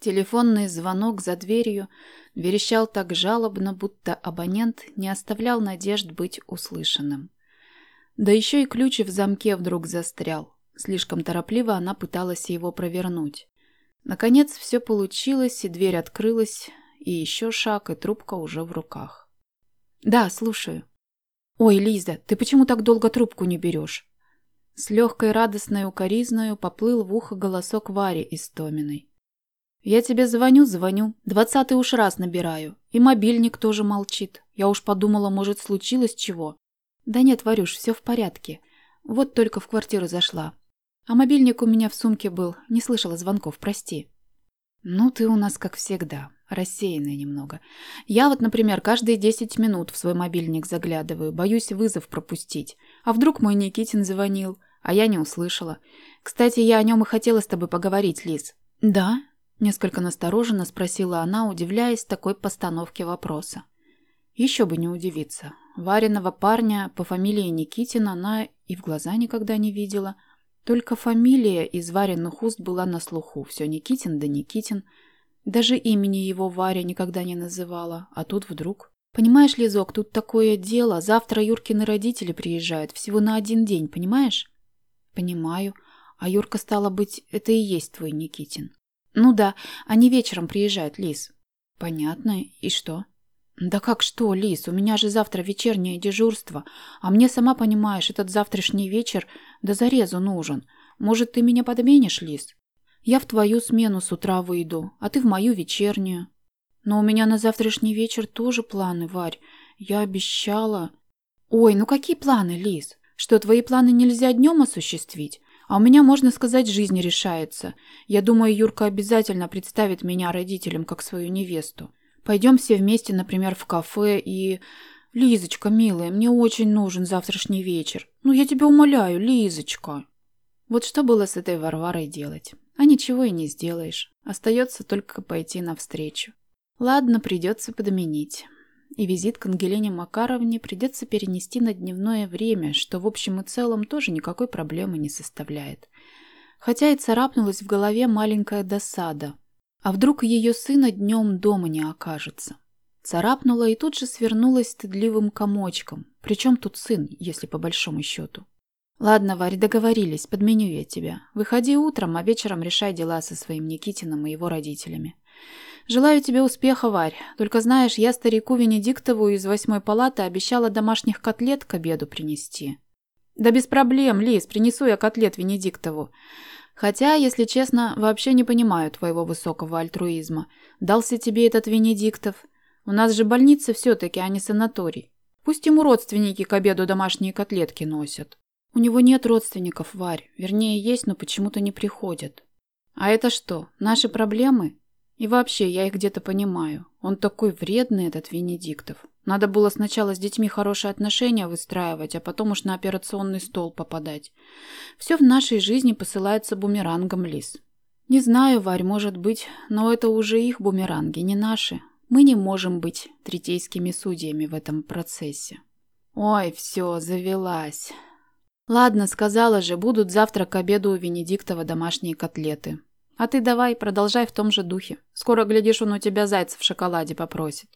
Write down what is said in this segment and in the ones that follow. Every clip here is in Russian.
Телефонный звонок за дверью верещал так жалобно, будто абонент не оставлял надежд быть услышанным. Да еще и ключ в замке вдруг застрял. Слишком торопливо она пыталась его провернуть. Наконец все получилось, и дверь открылась, и еще шаг, и трубка уже в руках. «Да, слушаю». «Ой, Лиза, ты почему так долго трубку не берешь?» С легкой радостной укоризною поплыл в ухо голосок Вари Истоминой. «Я тебе звоню, звоню. Двадцатый уж раз набираю. И мобильник тоже молчит. Я уж подумала, может, случилось чего». «Да нет, Варюш, все в порядке. Вот только в квартиру зашла. А мобильник у меня в сумке был. Не слышала звонков, прости». «Ну, ты у нас, как всегда, рассеянная немного. Я вот, например, каждые десять минут в свой мобильник заглядываю, боюсь вызов пропустить. А вдруг мой Никитин звонил, а я не услышала. Кстати, я о нем и хотела с тобой поговорить, Лиз». «Да?» – несколько настороженно спросила она, удивляясь такой постановке вопроса. Еще бы не удивиться. Вареного парня по фамилии Никитин она и в глаза никогда не видела – только фамилия из Вариных уст была на слуху. Все Никитин да Никитин. Даже имени его Варя никогда не называла. А тут вдруг... Понимаешь, Лизок, тут такое дело. Завтра Юркины родители приезжают. Всего на один день, понимаешь? Понимаю. А Юрка, стало быть, это и есть твой Никитин. Ну да, они вечером приезжают, Лиз. Понятно. И что? «Да как что, Лис, у меня же завтра вечернее дежурство, а мне, сама понимаешь, этот завтрашний вечер до зарезу нужен. Может, ты меня подменишь, Лис? Я в твою смену с утра выйду, а ты в мою вечернюю. Но у меня на завтрашний вечер тоже планы, Варь. Я обещала...» «Ой, ну какие планы, Лис? Что, твои планы нельзя днем осуществить? А у меня, можно сказать, жизнь решается. Я думаю, Юрка обязательно представит меня родителям как свою невесту. Пойдем все вместе, например, в кафе и... Лизочка, милая, мне очень нужен завтрашний вечер. Ну, я тебя умоляю, Лизочка. Вот что было с этой Варварой делать? А ничего и не сделаешь. Остается только пойти навстречу. Ладно, придется подменить. И визит к Ангелине Макаровне придется перенести на дневное время, что в общем и целом тоже никакой проблемы не составляет. Хотя и царапнулась в голове маленькая досада. А вдруг ее сына днем дома не окажется? Царапнула и тут же свернулась стыдливым комочком. Причем тут сын, если по большому счету? Ладно, Варь, договорились, подменю я тебя. Выходи утром, а вечером решай дела со своим Никитином и его родителями. Желаю тебе успеха, Варь. Только знаешь, я старику Венедиктову из восьмой палаты обещала домашних котлет к обеду принести. Да без проблем, Лиз, принесу я котлет Венедиктову. Хотя, если честно, вообще не понимаю твоего высокого альтруизма. Дался тебе этот Венедиктов. У нас же больница все-таки, а не санаторий. Пусть ему родственники к обеду домашние котлетки носят. У него нет родственников, Варь. Вернее, есть, но почему-то не приходят. А это что, наши проблемы? И вообще, я их где-то понимаю. Он такой вредный, этот Венедиктов. Надо было сначала с детьми хорошие отношения выстраивать, а потом уж на операционный стол попадать. Все в нашей жизни посылается бумерангом, Лис. Не знаю, Варь, может быть, но это уже их бумеранги, не наши. Мы не можем быть третейскими судьями в этом процессе. Ой, все, завелась. Ладно, сказала же, будут завтра к обеду у Венедиктова домашние котлеты. А ты давай, продолжай в том же духе. Скоро, глядишь, он у тебя зайца в шоколаде попросит.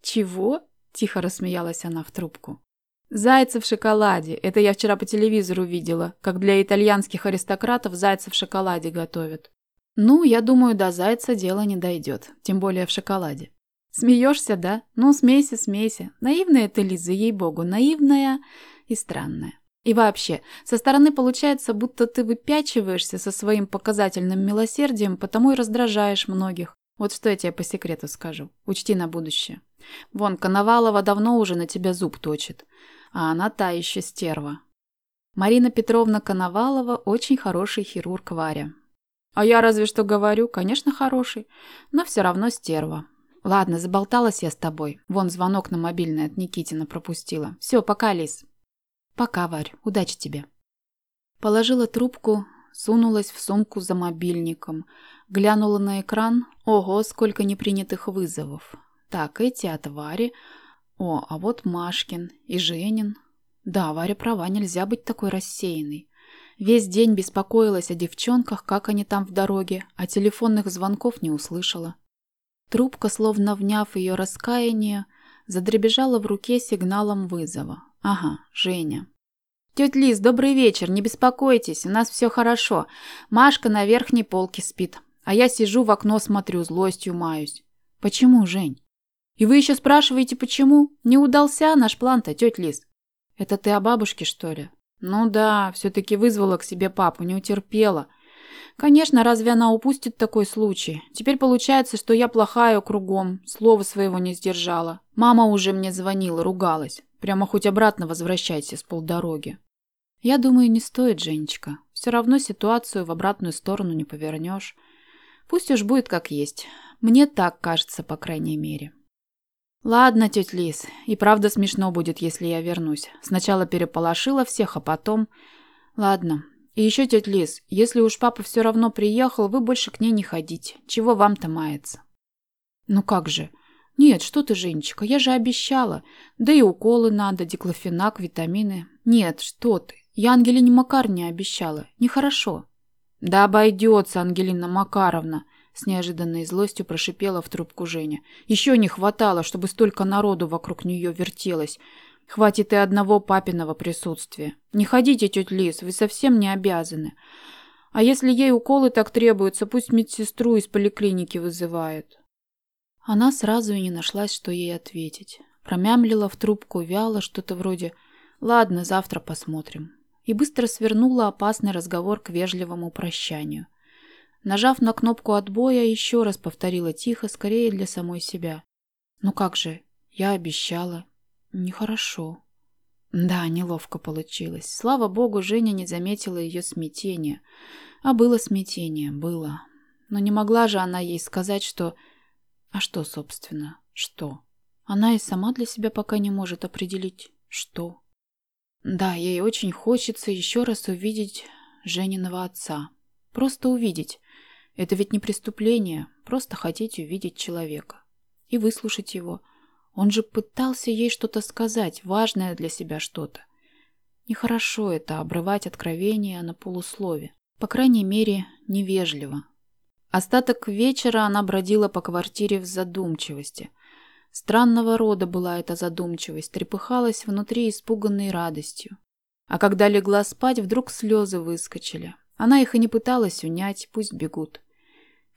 Чего? Тихо рассмеялась она в трубку. Зайцы в шоколаде. Это я вчера по телевизору видела, как для итальянских аристократов зайцы в шоколаде готовят. Ну, я думаю, до зайца дело не дойдет, тем более в шоколаде. Смеешься, да? Ну, смейся, смейся. Наивная ты, Лиза, ей-богу, наивная и странная. И вообще, со стороны получается, будто ты выпячиваешься со своим показательным милосердием, потому и раздражаешь многих. Вот что я тебе по секрету скажу. Учти на будущее. Вон, Коновалова давно уже на тебя зуб точит. А она та еще стерва. Марина Петровна Коновалова очень хороший хирург Варя. А я разве что говорю, конечно, хороший, но все равно стерва. Ладно, заболталась я с тобой. Вон звонок на мобильный от Никитина пропустила. Все, пока, Лис. Пока, Варь. Удачи тебе. Положила трубку, сунулась в сумку за мобильником. Глянула на экран. Ого, сколько непринятых вызовов. Так, эти от Вари. О, а вот Машкин и Женин. Да, Варя права, нельзя быть такой рассеянной. Весь день беспокоилась о девчонках, как они там в дороге, а телефонных звонков не услышала. Трубка, словно вняв ее раскаяние, задребежала в руке сигналом вызова. Ага, Женя. «Тетя Лиз, добрый вечер, не беспокойтесь, у нас все хорошо. Машка на верхней полке спит, а я сижу в окно смотрю, злостью маюсь». «Почему, Жень?» «И вы еще спрашиваете, почему? Не удался наш план-то, тетя Лиз?» «Это ты о бабушке, что ли?» «Ну да, все-таки вызвала к себе папу, не утерпела. Конечно, разве она упустит такой случай? Теперь получается, что я плохая кругом, слова своего не сдержала. Мама уже мне звонила, ругалась. Прямо хоть обратно возвращайся с полдороги. Я думаю, не стоит, Женечка. Все равно ситуацию в обратную сторону не повернешь. Пусть уж будет как есть. Мне так кажется, по крайней мере. Ладно, тетя Лиз, и правда смешно будет, если я вернусь. Сначала переполошила всех, а потом... Ладно, и еще, тетя Лиз, если уж папа все равно приехал, вы больше к ней не ходите. Чего вам-то мается? Ну как же? Нет, что ты, Женечка, я же обещала. Да и уколы надо, диклофенак, витамины. Нет, что ты. Я Ангелине Макаровне обещала. Нехорошо. Да обойдется, Ангелина Макаровна. С неожиданной злостью прошипела в трубку Женя. Еще не хватало, чтобы столько народу вокруг нее вертелось. Хватит и одного папиного присутствия. Не ходите, тетя Лиз, вы совсем не обязаны. А если ей уколы так требуются, пусть медсестру из поликлиники вызывает. Она сразу и не нашлась, что ей ответить. Промямлила в трубку вяло что-то вроде «Ладно, завтра посмотрим». И быстро свернула опасный разговор к вежливому прощанию. Нажав на кнопку отбоя, еще раз повторила тихо, скорее для самой себя. «Ну как же, я обещала, Нехорошо. Да, неловко получилось. Слава богу, Женя не заметила ее смятения. А было смятение, было. Но не могла же она ей сказать, что... А что, собственно, что? Она и сама для себя пока не может определить, что. Да, ей очень хочется еще раз увидеть Жениного отца. Просто увидеть. Это ведь не преступление, просто хотеть увидеть человека. И выслушать его – он же пытался ей что-то сказать, важное для себя что-то. Нехорошо это обрывать откровение на полуслове. По крайней мере, невежливо. Остаток вечера она бродила по квартире в задумчивости. Странного рода была эта задумчивость, трепыхалась внутри испуганной радостью. А когда легла спать, вдруг слезы выскочили. Она их и не пыталась унять, пусть бегут.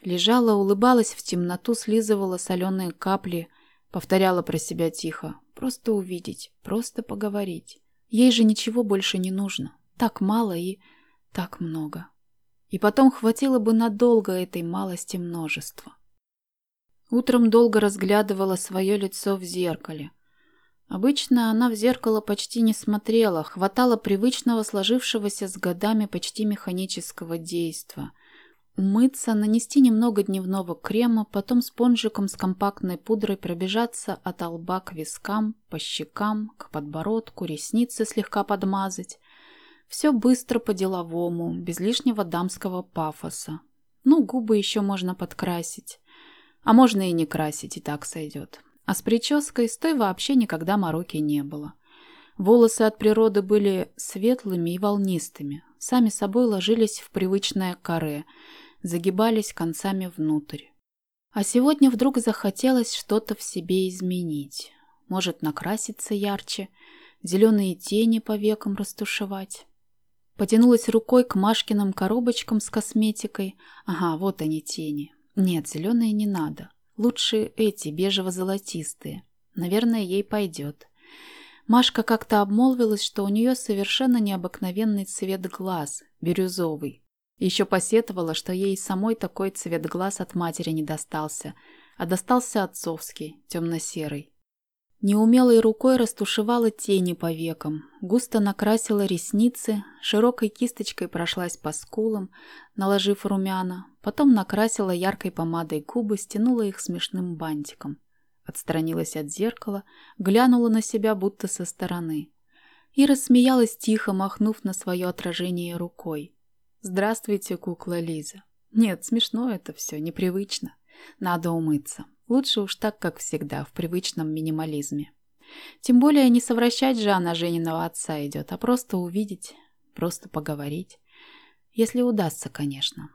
Лежала, улыбалась в темноту, слизывала соленые капли – Повторяла про себя тихо. Просто увидеть, просто поговорить. Ей же ничего больше не нужно. Так мало и так много. И потом хватило бы надолго этой малости множества. Утром долго разглядывала свое лицо в зеркале. Обычно она в зеркало почти не смотрела, хватало привычного сложившегося с годами почти механического действа – Умыться, нанести немного дневного крема, потом спонжиком с компактной пудрой пробежаться от лба к вискам, по щекам, к подбородку, ресницы слегка подмазать. Все быстро по-деловому, без лишнего дамского пафоса. Ну, губы еще можно подкрасить. А можно и не красить, и так сойдет. А с прической с той вообще никогда мороки не было. Волосы от природы были светлыми и волнистыми, сами собой ложились в привычное каре – загибались концами внутрь. А сегодня вдруг захотелось что-то в себе изменить. Может, накраситься ярче, зеленые тени по векам растушевать. Потянулась рукой к Машкиным коробочкам с косметикой. Ага, вот они тени. Нет, зеленые не надо. Лучше эти, бежево-золотистые. Наверное, ей пойдет. Машка как-то обмолвилась, что у нее совершенно необыкновенный цвет глаз, бирюзовый. Еще посетовала, что ей самой такой цвет глаз от матери не достался, а достался отцовский, темно-серый. Неумелой рукой растушевала тени по векам, густо накрасила ресницы, широкой кисточкой прошлась по скулам, наложив румяна, потом накрасила яркой помадой губы, стянула их смешным бантиком. Отстранилась от зеркала, глянула на себя будто со стороны. И рассмеялась тихо, махнув на свое отражение рукой. «Здравствуйте, кукла Лиза». Нет, смешно это все, непривычно. Надо умыться. Лучше уж так, как всегда, в привычном минимализме. Тем более не совращать же она Жениного отца идет, а просто увидеть, просто поговорить. Если удастся, конечно.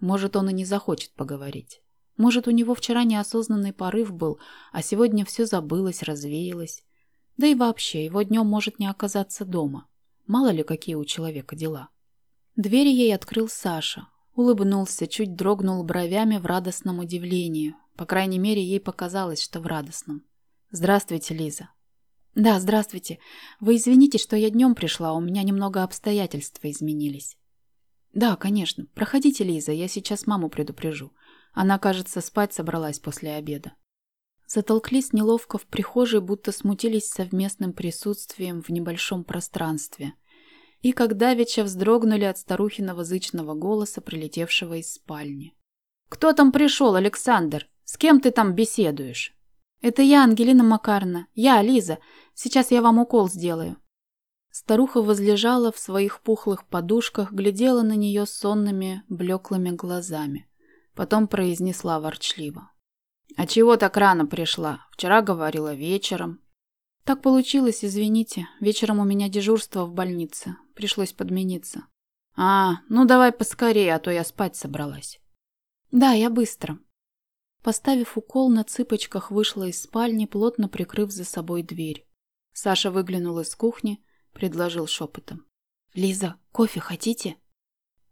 Может, он и не захочет поговорить. Может, у него вчера неосознанный порыв был, а сегодня все забылось, развеялось. Да и вообще, его днем может не оказаться дома. Мало ли, какие у человека дела. Дверь ей открыл Саша. Улыбнулся, чуть дрогнул бровями в радостном удивлении. По крайней мере, ей показалось, что в радостном. «Здравствуйте, Лиза». «Да, здравствуйте. Вы извините, что я днем пришла, у меня немного обстоятельства изменились». «Да, конечно. Проходите, Лиза, я сейчас маму предупрежу. Она, кажется, спать собралась после обеда». Затолклись неловко в прихожей, будто смутились совместным присутствием в небольшом пространстве. И когда давеча вздрогнули от старухиного зычного голоса, прилетевшего из спальни. «Кто там пришел, Александр? С кем ты там беседуешь?» «Это я, Ангелина Макарна. Я, Лиза. Сейчас я вам укол сделаю». Старуха возлежала в своих пухлых подушках, глядела на нее сонными, блеклыми глазами. Потом произнесла ворчливо. «А чего так рано пришла? Вчера говорила вечером». «Так получилось, извините. Вечером у меня дежурство в больнице. Пришлось подмениться». «А, ну давай поскорее, а то я спать собралась». «Да, я быстро». Поставив укол, на цыпочках вышла из спальни, плотно прикрыв за собой дверь. Саша выглянул из кухни, предложил шепотом. «Лиза, кофе хотите?»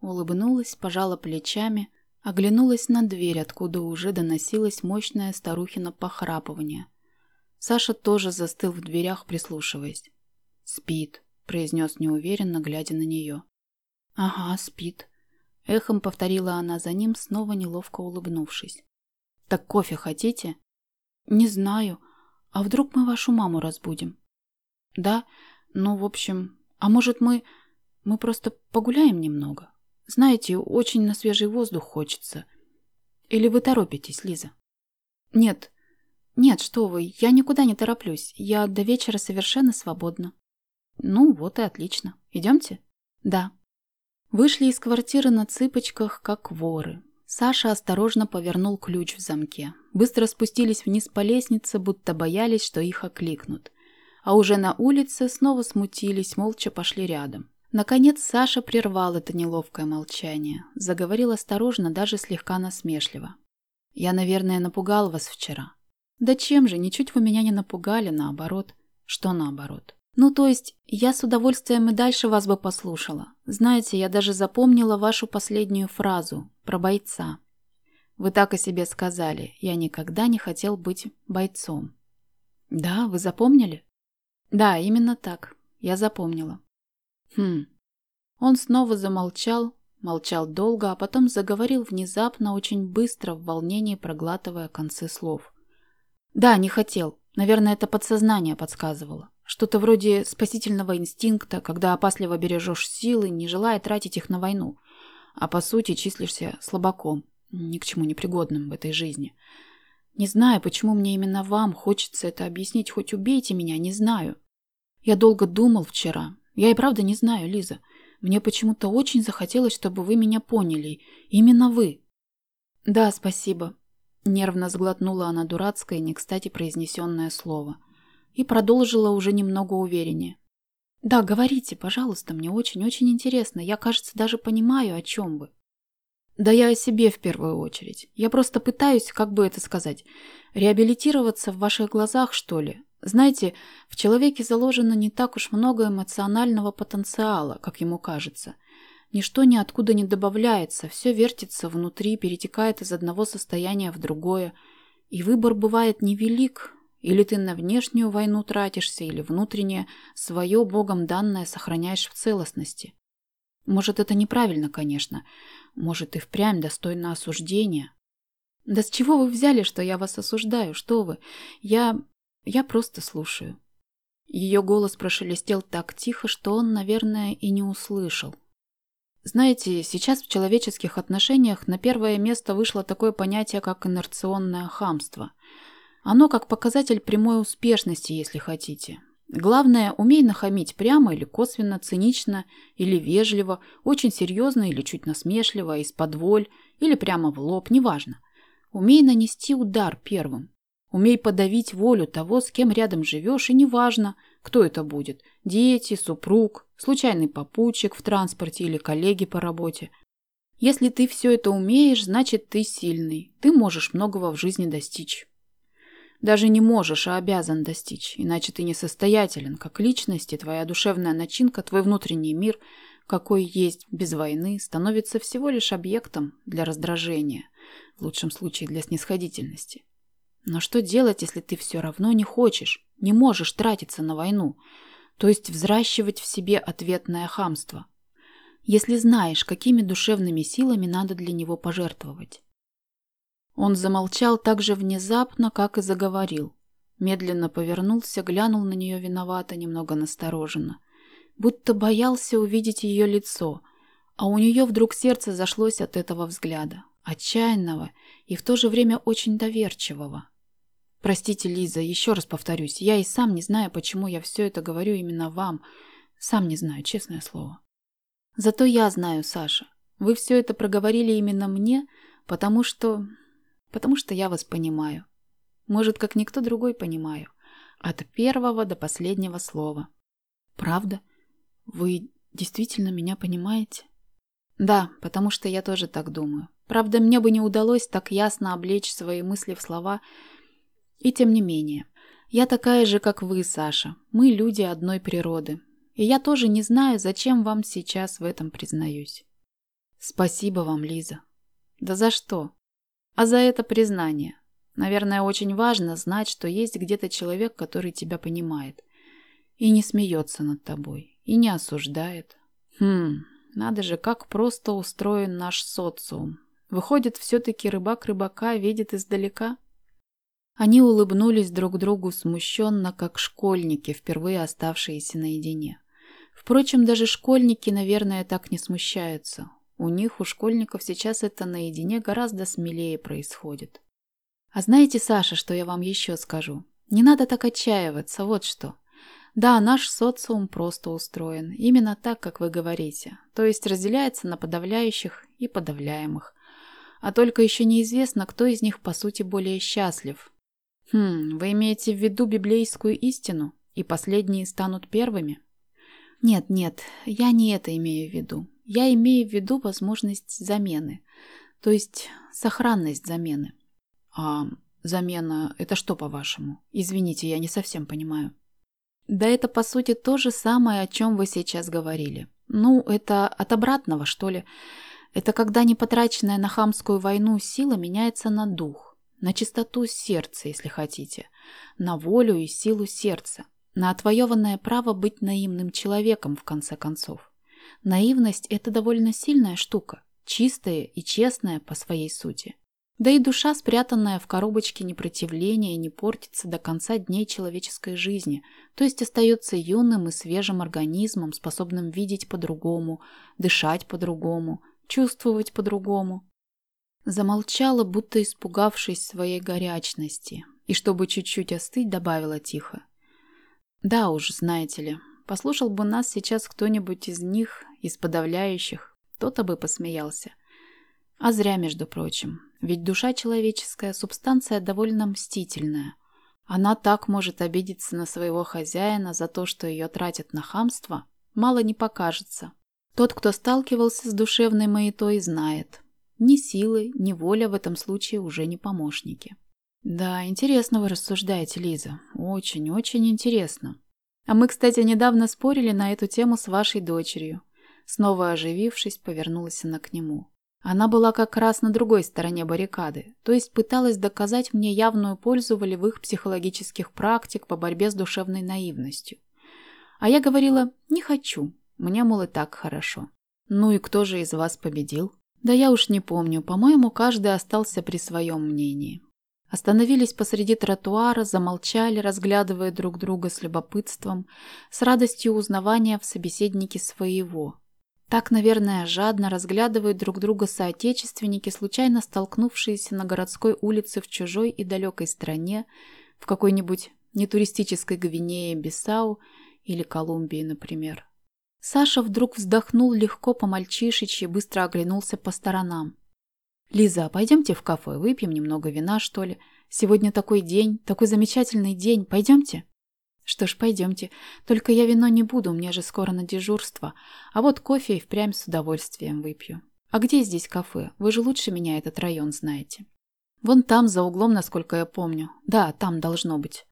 Улыбнулась, пожала плечами, оглянулась на дверь, откуда уже доносилось мощное старухино похрапывание. Саша тоже застыл в дверях, прислушиваясь. «Спит», — произнес неуверенно, глядя на нее. «Ага, спит», — эхом повторила она за ним, снова неловко улыбнувшись. «Так кофе хотите?» «Не знаю. А вдруг мы вашу маму разбудим?» «Да? Ну, в общем... А может, мы... Мы просто погуляем немного? Знаете, очень на свежий воздух хочется. Или вы торопитесь, Лиза?» «Нет. Нет, что вы, я никуда не тороплюсь. Я до вечера совершенно свободна». «Ну, вот и отлично. Идемте?» «Да». Вышли из квартиры на цыпочках, как воры. Саша осторожно повернул ключ в замке. Быстро спустились вниз по лестнице, будто боялись, что их окликнут. А уже на улице снова смутились, молча пошли рядом. Наконец Саша прервал это неловкое молчание. Заговорил осторожно, даже слегка насмешливо. «Я, наверное, напугал вас вчера». «Да чем же, ничуть вы меня не напугали, наоборот». «Что наоборот?» «Ну, то есть, я с удовольствием и дальше вас бы послушала. Знаете, я даже запомнила вашу последнюю фразу про бойца. Вы так о себе сказали. Я никогда не хотел быть бойцом». «Да, вы запомнили?» «Да, именно так. Я запомнила». «Хм». Он снова замолчал, молчал долго, а потом заговорил внезапно, очень быстро, в волнении проглатывая концы слов. «Да, не хотел. Наверное, это подсознание подсказывало. Что-то вроде спасительного инстинкта, когда опасливо бережешь силы, не желая тратить их на войну, а по сути числишься слабаком, ни к чему непригодным в этой жизни. Не знаю, почему мне именно вам хочется это объяснить, хоть убейте меня, не знаю. Я долго думал вчера. Я и правда не знаю, Лиза. Мне почему-то очень захотелось, чтобы вы меня поняли. Именно вы. Да, спасибо. Нервно сглотнула она дурацкое, не кстати произнесенное слово – и продолжила уже немного увереннее. «Да, говорите, пожалуйста, мне очень-очень интересно. Я, кажется, даже понимаю, о чем вы». «Да я о себе в первую очередь. Я просто пытаюсь, как бы это сказать, реабилитироваться в ваших глазах, что ли. Знаете, в человеке заложено не так уж много эмоционального потенциала, как ему кажется. Ничто ниоткуда не добавляется, все вертится внутри, перетекает из одного состояния в другое. И выбор бывает невелик, или ты на внешнюю войну тратишься, или внутреннее, свое богом данное сохраняешь в целостности. Может, это неправильно, конечно. Может, и впрямь достойно осуждения. Да с чего вы взяли, что я вас осуждаю? Что вы? Я... я просто слушаю. Ее голос прошелестел так тихо, что он, наверное, и не услышал. Знаете, сейчас в человеческих отношениях на первое место вышло такое понятие, как инерционное хамство – оно как показатель прямой успешности, если хотите. Главное, умей нахамить прямо или косвенно, цинично или вежливо, очень серьезно или чуть насмешливо, из-под воль или прямо в лоб, неважно. Умей нанести удар первым. Умей подавить волю того, с кем рядом живешь, и неважно, Кто это будет? Дети, супруг, случайный попутчик в транспорте или коллеги по работе. Если ты все это умеешь, значит ты сильный. Ты можешь многого в жизни достичь. Даже не можешь, а обязан достичь, иначе ты несостоятелен, как личность, и твоя душевная начинка, твой внутренний мир, какой есть без войны, становится всего лишь объектом для раздражения, в лучшем случае для снисходительности. Но что делать, если ты все равно не хочешь, не можешь тратиться на войну, то есть взращивать в себе ответное хамство? Если знаешь, какими душевными силами надо для него пожертвовать. Он замолчал так же внезапно, как и заговорил. Медленно повернулся, глянул на нее виновато, немного настороженно. Будто боялся увидеть ее лицо, а у нее вдруг сердце зашлось от этого взгляда. Отчаянного и в то же время очень доверчивого. «Простите, Лиза, еще раз повторюсь, я и сам не знаю, почему я все это говорю именно вам. Сам не знаю, честное слово. Зато я знаю, Саша. Вы все это проговорили именно мне, потому что потому что я вас понимаю. Может, как никто другой понимаю. От первого до последнего слова. Правда? Вы действительно меня понимаете? Да, потому что я тоже так думаю. Правда, мне бы не удалось так ясно облечь свои мысли в слова. И тем не менее. Я такая же, как вы, Саша. Мы люди одной природы. И я тоже не знаю, зачем вам сейчас в этом признаюсь. Спасибо вам, Лиза. Да за что? а за это признание. Наверное, очень важно знать, что есть где-то человек, который тебя понимает. И не смеется над тобой, и не осуждает. Хм, надо же, как просто устроен наш социум. Выходит, все-таки рыбак рыбака видит издалека? Они улыбнулись друг другу смущенно, как школьники, впервые оставшиеся наедине. Впрочем, даже школьники, наверное, так не смущаются. У них, у школьников, сейчас это наедине гораздо смелее происходит. А знаете, Саша, что я вам еще скажу? Не надо так отчаиваться, вот что. Да, наш социум просто устроен, именно так, как вы говорите, то есть разделяется на подавляющих и подавляемых. А только еще неизвестно, кто из них по сути более счастлив. Хм, вы имеете в виду библейскую истину, и последние станут первыми? Нет, нет, я не это имею в виду. Я имею в виду возможность замены, то есть сохранность замены. А замена – это что, по-вашему? Извините, я не совсем понимаю. Да это, по сути, то же самое, о чем вы сейчас говорили. Ну, это от обратного, что ли. Это когда непотраченная на хамскую войну сила меняется на дух, на чистоту сердца, если хотите, на волю и силу сердца, на отвоеванное право быть наивным человеком, в конце концов. Наивность – это довольно сильная штука, чистая и честная по своей сути. Да и душа, спрятанная в коробочке непротивления, не портится до конца дней человеческой жизни, то есть остается юным и свежим организмом, способным видеть по-другому, дышать по-другому, чувствовать по-другому. Замолчала, будто испугавшись своей горячности, и чтобы чуть-чуть остыть, добавила тихо. «Да уж, знаете ли, послушал бы нас сейчас кто-нибудь из них, из подавляющих, кто-то бы посмеялся. А зря, между прочим, ведь душа человеческая – субстанция довольно мстительная. Она так может обидеться на своего хозяина за то, что ее тратят на хамство, мало не покажется. Тот, кто сталкивался с душевной маятой, знает. Ни силы, ни воля в этом случае уже не помощники. Да, интересно вы рассуждаете, Лиза. Очень-очень интересно. А мы, кстати, недавно спорили на эту тему с вашей дочерью. Снова оживившись, повернулась она к нему. Она была как раз на другой стороне баррикады, то есть пыталась доказать мне явную пользу волевых психологических практик по борьбе с душевной наивностью. А я говорила «не хочу», мне, мол, и так хорошо. Ну и кто же из вас победил? Да я уж не помню, по-моему, каждый остался при своем мнении. Остановились посреди тротуара, замолчали, разглядывая друг друга с любопытством, с радостью узнавания в собеседнике своего, так, наверное, жадно разглядывают друг друга соотечественники, случайно столкнувшиеся на городской улице в чужой и далекой стране, в какой-нибудь нетуристической Гвинее, Бисау или Колумбии, например. Саша вдруг вздохнул легко по-мальчишечьи, быстро оглянулся по сторонам. «Лиза, пойдемте в кафе, выпьем немного вина, что ли? Сегодня такой день, такой замечательный день, пойдемте?» Что ж, пойдемте. Только я вино не буду, мне же скоро на дежурство. А вот кофе и впрямь с удовольствием выпью. А где здесь кафе? Вы же лучше меня этот район знаете. Вон там, за углом, насколько я помню. Да, там должно быть.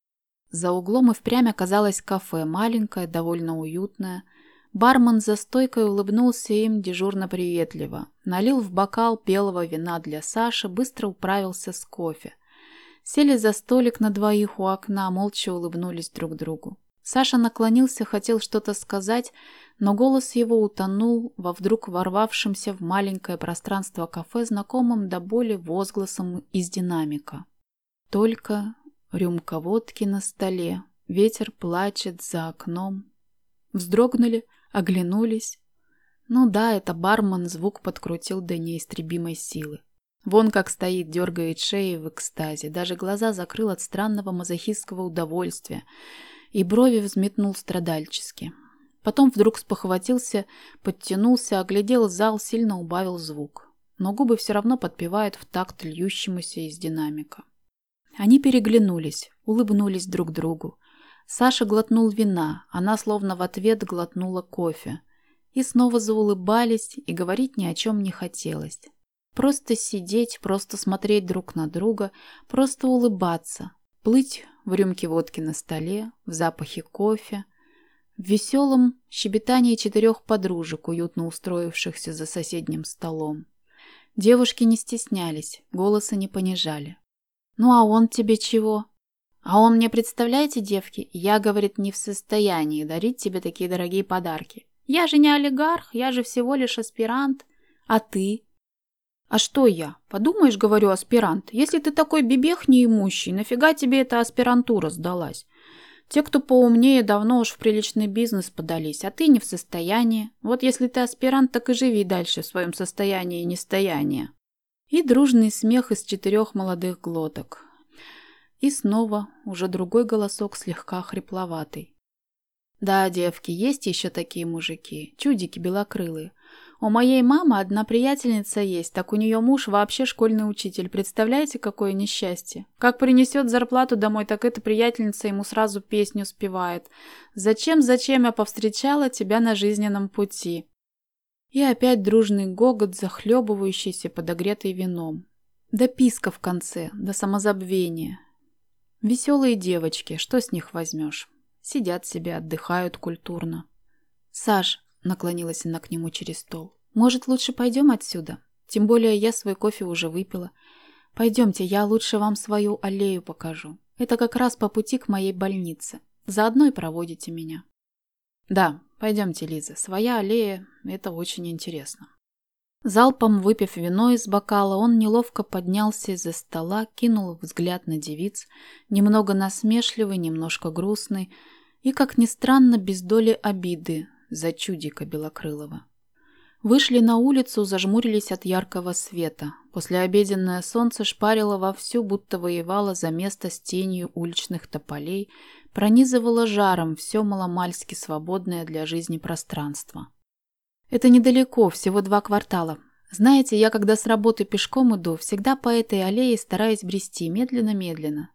За углом и впрямь оказалось кафе, маленькое, довольно уютное. Бармен за стойкой улыбнулся им дежурно приветливо. Налил в бокал белого вина для Саши, быстро управился с кофе. Сели за столик на двоих у окна, молча улыбнулись друг другу. Саша наклонился, хотел что-то сказать, но голос его утонул во вдруг ворвавшемся в маленькое пространство кафе знакомым до боли возгласом из динамика. Только рюмка водки на столе, ветер плачет за окном. Вздрогнули, оглянулись. Ну да, это бармен звук подкрутил до неистребимой силы. Вон как стоит, дергает шеи в экстазе, даже глаза закрыл от странного мазохистского удовольствия и брови взметнул страдальчески. Потом вдруг спохватился, подтянулся, оглядел зал, сильно убавил звук. Но губы все равно подпевают в такт льющемуся из динамика. Они переглянулись, улыбнулись друг другу. Саша глотнул вина, она словно в ответ глотнула кофе. И снова заулыбались, и говорить ни о чем не хотелось. Просто сидеть, просто смотреть друг на друга, просто улыбаться, плыть в рюмке водки на столе, в запахе кофе, в веселом щебетании четырех подружек, уютно устроившихся за соседним столом. Девушки не стеснялись, голоса не понижали. «Ну а он тебе чего?» «А он мне, представляете, девки, я, говорит, не в состоянии дарить тебе такие дорогие подарки. Я же не олигарх, я же всего лишь аспирант. А ты? «А что я? Подумаешь, говорю, аспирант, если ты такой бебех неимущий, нафига тебе эта аспирантура сдалась? Те, кто поумнее, давно уж в приличный бизнес подались, а ты не в состоянии. Вот если ты аспирант, так и живи дальше в своем состоянии нестояния». И дружный смех из четырех молодых глоток. И снова уже другой голосок слегка хрипловатый. «Да, девки, есть еще такие мужики, чудики белокрылые». У моей мамы одна приятельница есть, так у нее муж вообще школьный учитель. Представляете, какое несчастье? Как принесет зарплату домой, так эта приятельница ему сразу песню спевает. «Зачем, зачем я повстречала тебя на жизненном пути?» И опять дружный гогот, захлебывающийся подогретый вином. До писка в конце, до самозабвения. Веселые девочки, что с них возьмешь? Сидят себе, отдыхают культурно. «Саш, Наклонилась она к нему через стол. «Может, лучше пойдем отсюда? Тем более я свой кофе уже выпила. Пойдемте, я лучше вам свою аллею покажу. Это как раз по пути к моей больнице. Заодно и проводите меня». «Да, пойдемте, Лиза. Своя аллея – это очень интересно». Залпом выпив вино из бокала, он неловко поднялся из-за стола, кинул взгляд на девиц, немного насмешливый, немножко грустный и, как ни странно, без доли обиды за чудика Белокрылова. Вышли на улицу, зажмурились от яркого света. Послеобеденное солнце шпарило вовсю, будто воевало за место с тенью уличных тополей, пронизывало жаром все маломальски свободное для жизни пространство. Это недалеко, всего два квартала. Знаете, я когда с работы пешком иду, всегда по этой аллее стараюсь брести медленно-медленно.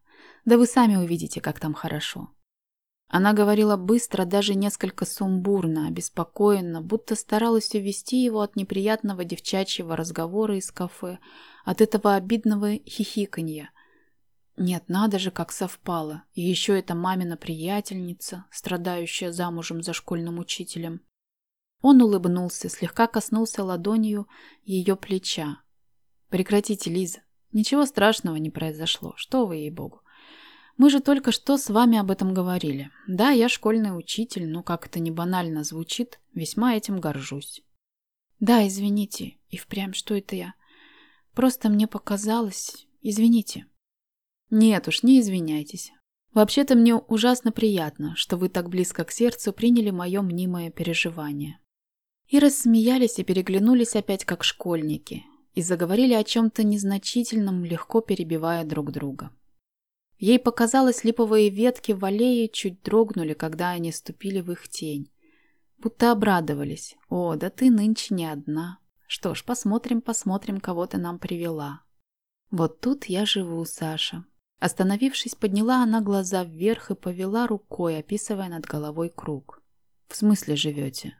Да вы сами увидите, как там хорошо. Она говорила быстро, даже несколько сумбурно, обеспокоенно, будто старалась увести его от неприятного девчачьего разговора из кафе, от этого обидного хихиканья. Нет, надо же, как совпало. И еще эта мамина приятельница, страдающая замужем за школьным учителем. Он улыбнулся, слегка коснулся ладонью ее плеча. «Прекратите, Лиза. Ничего страшного не произошло. Что вы, ей-богу. Мы же только что с вами об этом говорили. Да, я школьный учитель, но как это не банально звучит, весьма этим горжусь. Да, извините. И впрямь, что это я? Просто мне показалось... Извините. Нет уж, не извиняйтесь. Вообще-то мне ужасно приятно, что вы так близко к сердцу приняли мое мнимое переживание. И рассмеялись и переглянулись опять как школьники, и заговорили о чем-то незначительном, легко перебивая друг друга. Ей показалось, липовые ветки в аллее чуть дрогнули, когда они ступили в их тень. Будто обрадовались. «О, да ты нынче не одна. Что ж, посмотрим, посмотрим, кого ты нам привела». «Вот тут я живу, Саша. Остановившись, подняла она глаза вверх и повела рукой, описывая над головой круг. «В смысле живете?»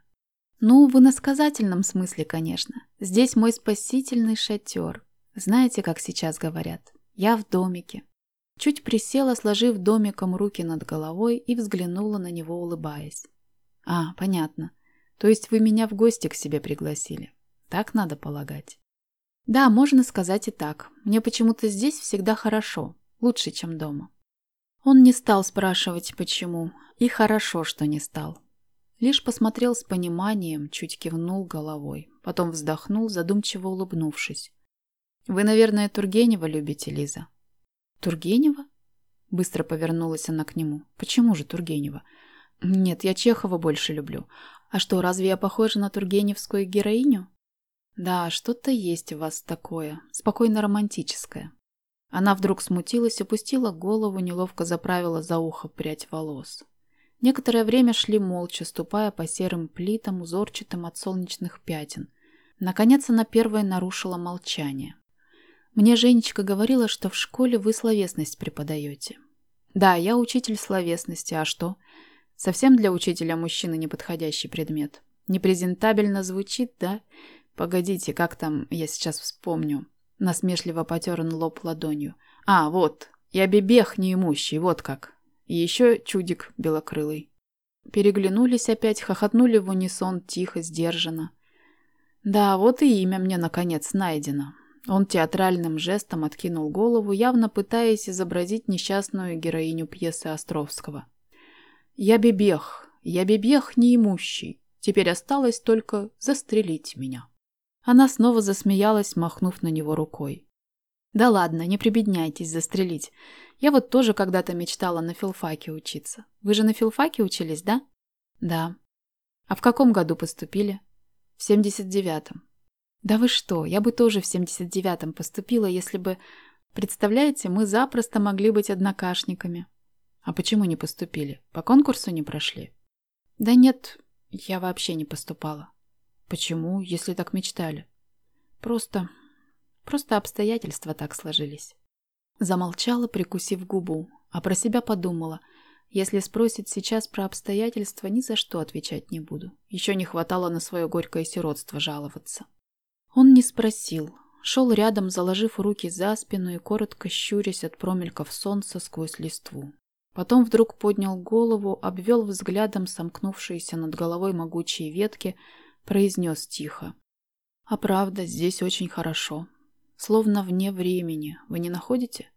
«Ну, в иносказательном смысле, конечно. Здесь мой спасительный шатер. Знаете, как сейчас говорят? Я в домике». Чуть присела, сложив домиком руки над головой и взглянула на него, улыбаясь. «А, понятно. То есть вы меня в гости к себе пригласили. Так надо полагать». «Да, можно сказать и так. Мне почему-то здесь всегда хорошо. Лучше, чем дома». Он не стал спрашивать, почему. И хорошо, что не стал. Лишь посмотрел с пониманием, чуть кивнул головой. Потом вздохнул, задумчиво улыбнувшись. «Вы, наверное, Тургенева любите, Лиза?» «Тургенева?» Быстро повернулась она к нему. «Почему же Тургенева?» «Нет, я Чехова больше люблю. А что, разве я похожа на тургеневскую героиню?» «Да, что-то есть у вас такое, спокойно-романтическое». Она вдруг смутилась, опустила голову, неловко заправила за ухо прядь волос. Некоторое время шли молча, ступая по серым плитам, узорчатым от солнечных пятен. Наконец она первая нарушила молчание. «Мне Женечка говорила, что в школе вы словесность преподаете». «Да, я учитель словесности, а что?» «Совсем для учителя мужчины неподходящий предмет. Непрезентабельно звучит, да? Погодите, как там, я сейчас вспомню». Насмешливо потер он лоб ладонью. «А, вот, я бебех неимущий, вот как. Еще чудик белокрылый». Переглянулись опять, хохотнули в унисон, тихо, сдержанно. «Да, вот и имя мне, наконец, найдено». Он театральным жестом откинул голову, явно пытаясь изобразить несчастную героиню пьесы Островского. «Я бебех, я бебех неимущий. Теперь осталось только застрелить меня». Она снова засмеялась, махнув на него рукой. «Да ладно, не прибедняйтесь застрелить. Я вот тоже когда-то мечтала на филфаке учиться. Вы же на филфаке учились, да?» «Да». «А в каком году поступили?» «В семьдесят девятом». «Да вы что, я бы тоже в семьдесят девятом поступила, если бы... Представляете, мы запросто могли быть однокашниками». «А почему не поступили? По конкурсу не прошли?» «Да нет, я вообще не поступала». Почему, если так мечтали? Просто... Просто обстоятельства так сложились. Замолчала, прикусив губу, а про себя подумала. Если спросит сейчас про обстоятельства, ни за что отвечать не буду. Еще не хватало на свое горькое сиротство жаловаться. Он не спросил. Шел рядом, заложив руки за спину и коротко щурясь от промельков солнца сквозь листву. Потом вдруг поднял голову, обвел взглядом сомкнувшиеся над головой могучие ветки, произнес тихо. «А правда, здесь очень хорошо. Словно вне времени. Вы не находите?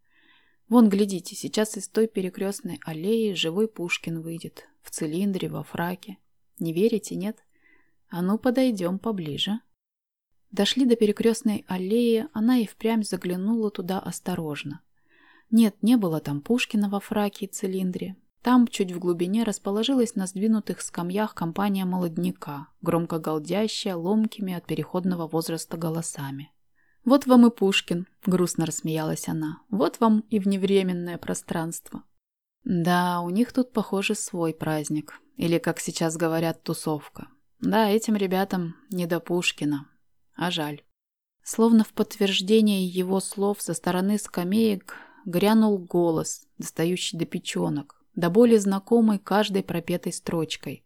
Вон, глядите, сейчас из той перекрестной аллеи живой Пушкин выйдет. В цилиндре, во фраке. Не верите, нет? А ну, подойдем поближе». Дошли до перекрестной аллеи, она и впрямь заглянула туда осторожно. Нет, не было там Пушкина во фраке и цилиндре. Там, чуть в глубине, расположилась на сдвинутых скамьях компания молодняка, громко галдящая, ломкими от переходного возраста голосами. «Вот вам и Пушкин», — грустно рассмеялась она. «Вот вам и вневременное пространство». Да, у них тут, похоже, свой праздник. Или, как сейчас говорят, тусовка. Да, этим ребятам не до Пушкина. А жаль. Словно в подтверждение его слов со стороны скамеек грянул голос, достающий до печенок до боли знакомой каждой пропетой строчкой.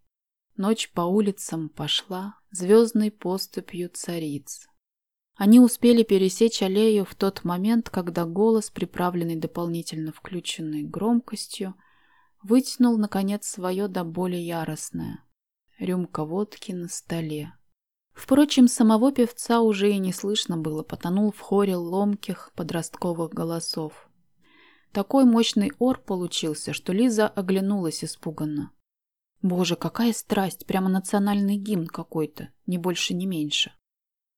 Ночь по улицам пошла звездной поступью цариц. Они успели пересечь аллею в тот момент, когда голос, приправленный дополнительно включенной громкостью, вытянул, наконец, свое до боли яростное. Рюмка водки на столе. Впрочем, самого певца уже и не слышно было, потонул в хоре ломких подростковых голосов. Такой мощный ор получился, что Лиза оглянулась испуганно. Боже, какая страсть, прямо национальный гимн какой-то, ни больше, ни меньше.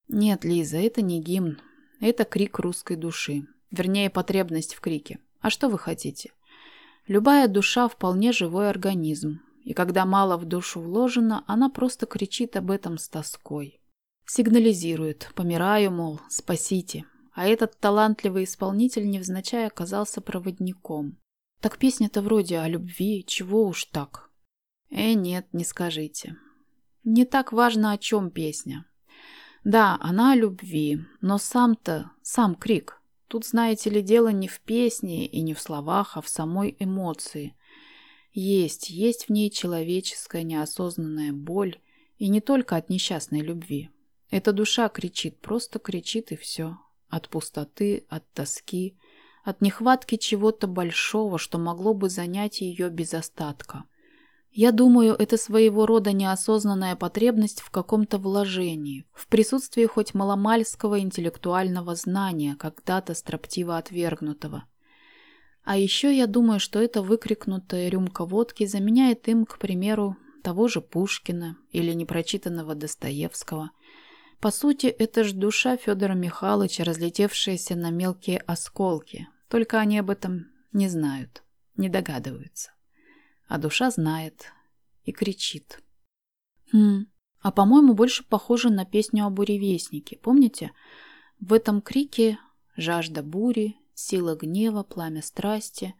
Нет, Лиза, это не гимн, это крик русской души, вернее, потребность в крике. А что вы хотите? Любая душа вполне живой организм, и когда мало в душу вложено, она просто кричит об этом с тоской. Сигнализирует, помираю, мол, спасите, а этот талантливый исполнитель невзначай оказался проводником. Так песня-то вроде о любви, чего уж так. Э, нет, не скажите. Не так важно, о чем песня. Да, она о любви, но сам-то, сам крик. Тут, знаете ли, дело не в песне и не в словах, а в самой эмоции. Есть, есть в ней человеческая неосознанная боль, и не только от несчастной любви. Эта душа кричит, просто кричит и все. От пустоты, от тоски, от нехватки чего-то большого, что могло бы занять ее без остатка. Я думаю, это своего рода неосознанная потребность в каком-то вложении, в присутствии хоть маломальского интеллектуального знания, когда-то строптиво отвергнутого. А еще я думаю, что эта выкрикнутая рюмка водки заменяет им, к примеру, того же Пушкина или непрочитанного Достоевского. По сути, это ж душа Федора Михайловича, разлетевшаяся на мелкие осколки, только они об этом не знают, не догадываются. А душа знает и кричит. Хм, а по-моему, больше похоже на песню о буревестнике. Помните? В этом крике жажда бури, сила гнева, пламя страсти.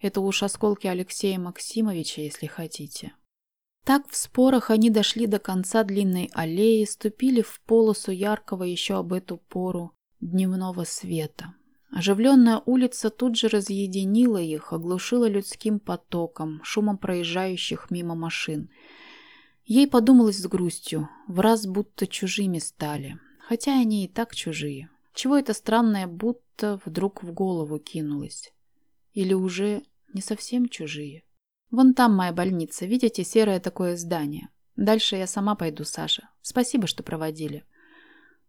Это уж осколки Алексея Максимовича, если хотите. Так в спорах они дошли до конца длинной аллеи, ступили в полосу яркого еще об эту пору дневного света. Оживленная улица тут же разъединила их, оглушила людским потоком, шумом проезжающих мимо машин. Ей подумалось с грустью, в раз будто чужими стали, хотя они и так чужие. Чего это странное будто вдруг в голову кинулось? Или уже не совсем чужие? Вон там моя больница, видите, серое такое здание. Дальше я сама пойду, Саша. Спасибо, что проводили.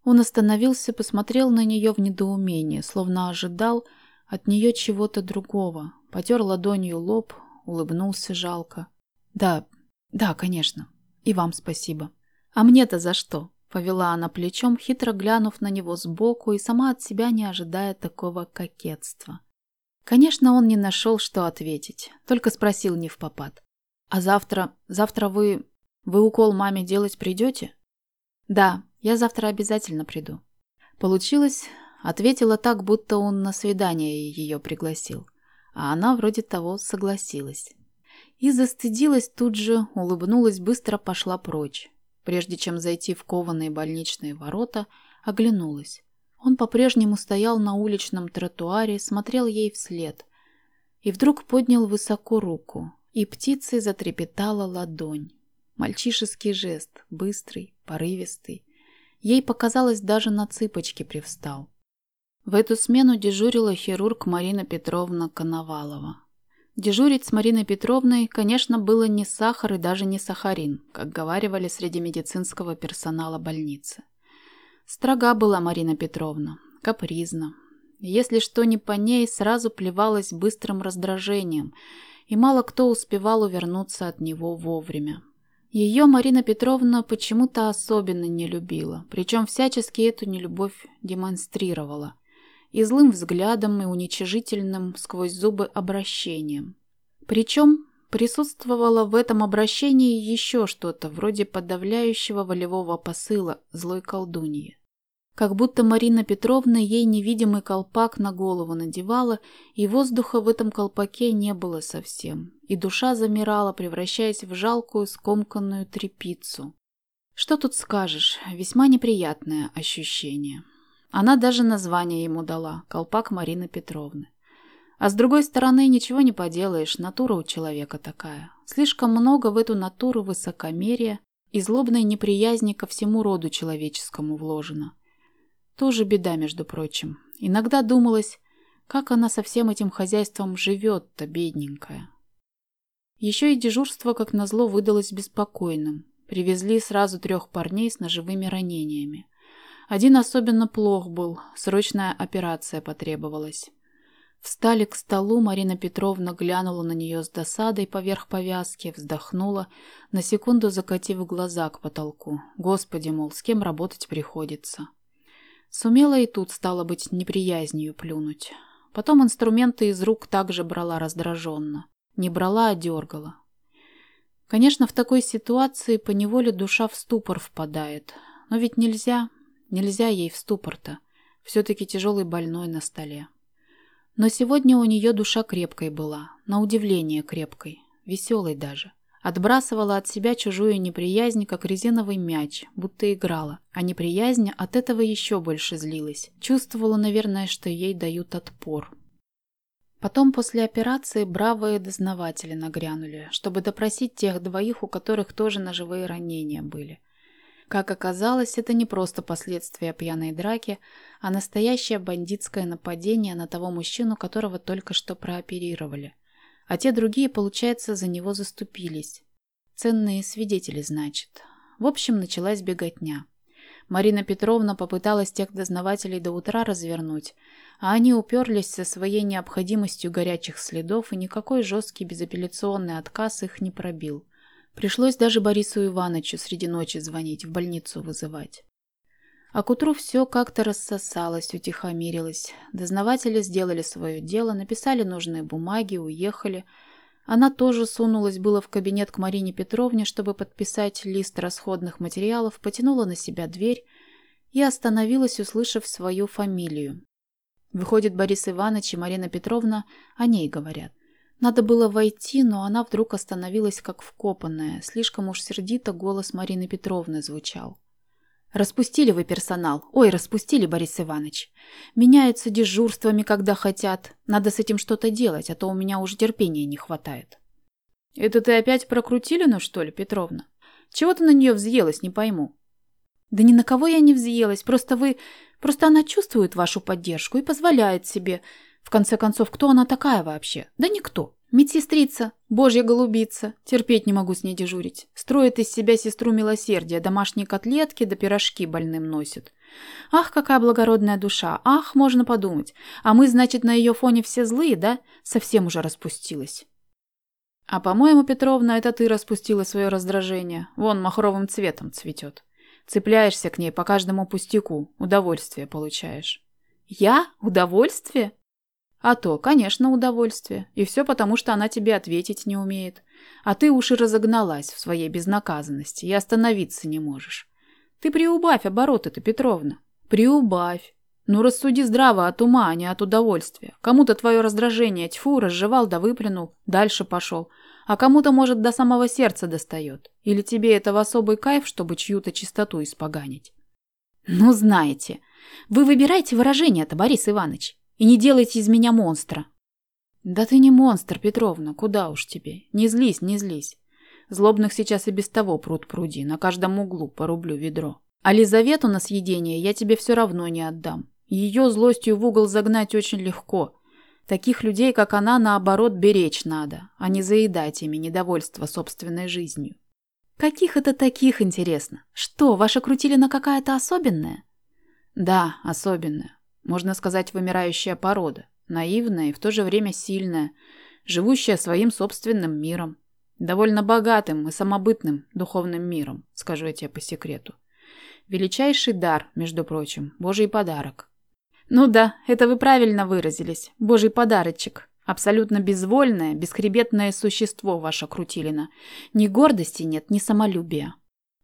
Он остановился, посмотрел на нее в недоумении, словно ожидал от нее чего-то другого. Потер ладонью лоб, улыбнулся жалко. «Да, да, конечно. И вам спасибо. А мне-то за что?» Повела она плечом, хитро глянув на него сбоку и сама от себя не ожидая такого кокетства. Конечно, он не нашел, что ответить, только спросил не в попад. «А завтра... завтра вы... вы укол маме делать придете?» «Да, я завтра обязательно приду». Получилось, ответила так, будто он на свидание ее пригласил. А она вроде того согласилась. И застыдилась тут же, улыбнулась, быстро пошла прочь. Прежде чем зайти в кованые больничные ворота, оглянулась. Он по-прежнему стоял на уличном тротуаре, смотрел ей вслед. И вдруг поднял высоко руку, и птицей затрепетала ладонь. Мальчишеский жест, быстрый, порывистый. Ей показалось, даже на цыпочки привстал. В эту смену дежурила хирург Марина Петровна Коновалова. Дежурить с Мариной Петровной, конечно, было не сахар и даже не сахарин, как говаривали среди медицинского персонала больницы. Строга была Марина Петровна, капризна. Если что не по ней, сразу плевалась быстрым раздражением, и мало кто успевал увернуться от него вовремя. Ее Марина Петровна почему-то особенно не любила, причем всячески эту нелюбовь демонстрировала. И злым взглядом, и уничижительным сквозь зубы обращением. Причем присутствовало в этом обращении еще что-то, вроде подавляющего волевого посыла злой колдуньи. Как будто Марина Петровна ей невидимый колпак на голову надевала, и воздуха в этом колпаке не было совсем, и душа замирала, превращаясь в жалкую скомканную трепицу. Что тут скажешь, весьма неприятное ощущение. Она даже название ему дала – колпак Марины Петровны. А с другой стороны, ничего не поделаешь, натура у человека такая. Слишком много в эту натуру высокомерия и злобной неприязни ко всему роду человеческому вложено. Тоже беда, между прочим. Иногда думалось, как она со всем этим хозяйством живет-то, бедненькая. Еще и дежурство, как назло, выдалось беспокойным. Привезли сразу трех парней с ножевыми ранениями. Один особенно плох был, срочная операция потребовалась. Встали к столу, Марина Петровна глянула на нее с досадой поверх повязки, вздохнула, на секунду закатив глаза к потолку. Господи, мол, с кем работать приходится. Сумела и тут, стало быть, неприязнью плюнуть. Потом инструменты из рук также брала раздраженно. Не брала, а дергала. Конечно, в такой ситуации поневоле душа в ступор впадает. Но ведь нельзя, нельзя ей в ступор-то. Все-таки тяжелый больной на столе. Но сегодня у нее душа крепкой была, на удивление крепкой, веселой даже. Отбрасывала от себя чужую неприязнь, как резиновый мяч, будто играла. А неприязнь от этого еще больше злилась. Чувствовала, наверное, что ей дают отпор. Потом после операции бравые дознаватели нагрянули, чтобы допросить тех двоих, у которых тоже ножевые ранения были. Как оказалось, это не просто последствия пьяной драки, а настоящее бандитское нападение на того мужчину, которого только что прооперировали. А те другие, получается, за него заступились. Ценные свидетели, значит. В общем, началась беготня. Марина Петровна попыталась тех дознавателей до утра развернуть, а они уперлись со своей необходимостью горячих следов, и никакой жесткий безапелляционный отказ их не пробил. Пришлось даже Борису Ивановичу среди ночи звонить, в больницу вызывать. А к утру все как-то рассосалось, утихомирилось. Дознаватели сделали свое дело, написали нужные бумаги, уехали. Она тоже сунулась было в кабинет к Марине Петровне, чтобы подписать лист расходных материалов, потянула на себя дверь и остановилась, услышав свою фамилию. Выходит, Борис Иванович и Марина Петровна о ней говорят. Надо было войти, но она вдруг остановилась как вкопанная. Слишком уж сердито голос Марины Петровны звучал. «Распустили вы персонал. Ой, распустили, Борис Иванович. Меняются дежурствами, когда хотят. Надо с этим что-то делать, а то у меня уже терпения не хватает». «Это ты опять прокрутили, ну что ли, Петровна? Чего ты на нее взъелась, не пойму». «Да ни на кого я не взъелась. Просто вы Просто она чувствует вашу поддержку и позволяет себе. В конце концов, кто она такая вообще? Да никто. Медсестрица, божья голубица. Терпеть не могу с ней дежурить. Строит из себя сестру милосердия, домашние котлетки да пирожки больным носит. Ах, какая благородная душа. Ах, можно подумать. А мы, значит, на ее фоне все злые, да? Совсем уже распустилась. А, по-моему, Петровна, это ты распустила свое раздражение. Вон махровым цветом цветет. Цепляешься к ней по каждому пустяку, удовольствие получаешь. Я? Удовольствие? А то, конечно, удовольствие. И все потому, что она тебе ответить не умеет. А ты уж и разогналась в своей безнаказанности и остановиться не можешь. Ты приубавь обороты-то, Петровна. Приубавь. Ну, рассуди здраво от ума, а не от удовольствия. Кому-то твое раздражение тьфу разжевал да выплюнул, дальше пошел а кому-то, может, до самого сердца достает. Или тебе это в особый кайф, чтобы чью-то чистоту испоганить? Ну, знаете, вы выбирайте выражение-то, Борис Иванович, и не делайте из меня монстра. Да ты не монстр, Петровна, куда уж тебе. Не злись, не злись. Злобных сейчас и без того пруд пруди, на каждом углу по рублю ведро. А Лизавету на съедение я тебе все равно не отдам. Ее злостью в угол загнать очень легко – Таких людей, как она, наоборот, беречь надо, а не заедать ими недовольство собственной жизнью. Каких это таких, интересно? Что, ваша крутилина какая-то особенная? Да, особенная. Можно сказать, вымирающая порода. Наивная и в то же время сильная, живущая своим собственным миром. Довольно богатым и самобытным духовным миром, скажу я тебе по секрету. Величайший дар, между прочим, Божий подарок. Ну да, это вы правильно выразились. Божий подарочек. Абсолютно безвольное, бесхребетное существо ваша Крутилина. Ни гордости нет, ни самолюбия.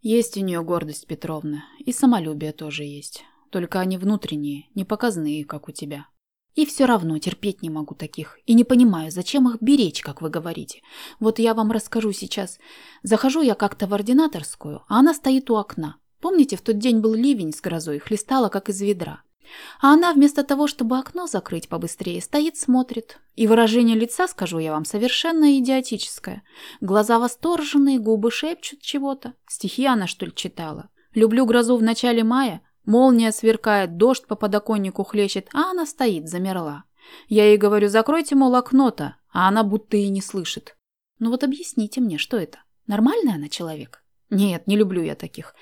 Есть у нее гордость, Петровна, и самолюбие тоже есть. Только они внутренние, не показные, как у тебя. И все равно терпеть не могу таких. И не понимаю, зачем их беречь, как вы говорите. Вот я вам расскажу сейчас. Захожу я как-то в ординаторскую, а она стоит у окна. Помните, в тот день был ливень с грозой, хлестала, как из ведра. А она вместо того, чтобы окно закрыть побыстрее, стоит, смотрит. И выражение лица, скажу я вам, совершенно идиотическое. Глаза восторженные, губы шепчут чего-то. Стихи она, что ли, читала? «Люблю грозу в начале мая». Молния сверкает, дождь по подоконнику хлещет, а она стоит, замерла. Я ей говорю, закройте, мол, окно-то, а она будто и не слышит. Ну вот объясните мне, что это? Нормальный она человек? Нет, не люблю я таких.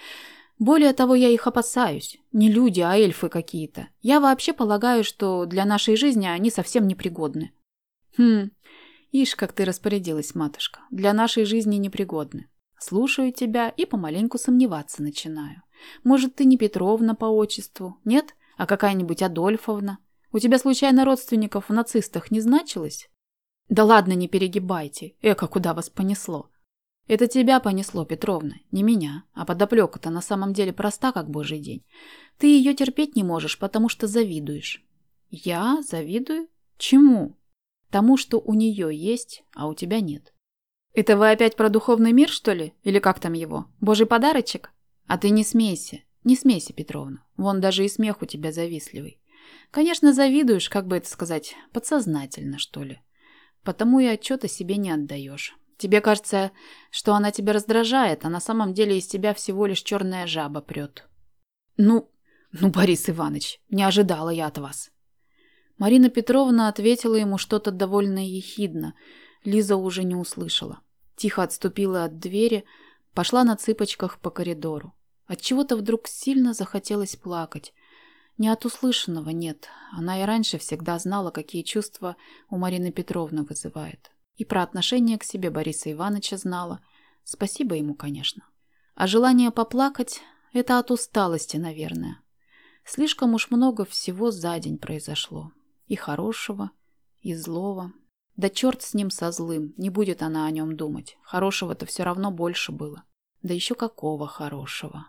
Более того, я их опасаюсь. Не люди, а эльфы какие-то. Я вообще полагаю, что для нашей жизни они совсем непригодны. Хм, ишь, как ты распорядилась, матушка. Для нашей жизни непригодны. Слушаю тебя и помаленьку сомневаться начинаю. Может, ты не Петровна по отчеству? Нет? А какая-нибудь Адольфовна? У тебя случайно родственников в нацистах не значилось? Да ладно, не перегибайте. Эка, куда вас понесло. Это тебя понесло, Петровна, не меня. А подоплека-то на самом деле проста, как божий день. Ты ее терпеть не можешь, потому что завидуешь. Я завидую? Чему? Тому, что у нее есть, а у тебя нет. Это вы опять про духовный мир, что ли? Или как там его? Божий подарочек? А ты не смейся. Не смейся, Петровна. Вон даже и смех у тебя завистливый. Конечно, завидуешь, как бы это сказать, подсознательно, что ли. Потому и отчета себе не отдаешь. Тебе кажется, что она тебя раздражает, а на самом деле из тебя всего лишь черная жаба прет. Ну, ну, Борис Иванович, не ожидала я от вас. Марина Петровна ответила ему что-то довольно ехидно. Лиза уже не услышала. Тихо отступила от двери, пошла на цыпочках по коридору. От чего-то вдруг сильно захотелось плакать. Не от услышанного, нет. Она и раньше всегда знала, какие чувства у Марины Петровны вызывает. И про отношение к себе Бориса Ивановича знала. Спасибо ему, конечно. А желание поплакать – это от усталости, наверное. Слишком уж много всего за день произошло. И хорошего, и злого. Да черт с ним со злым, не будет она о нем думать. Хорошего-то все равно больше было. Да еще какого хорошего.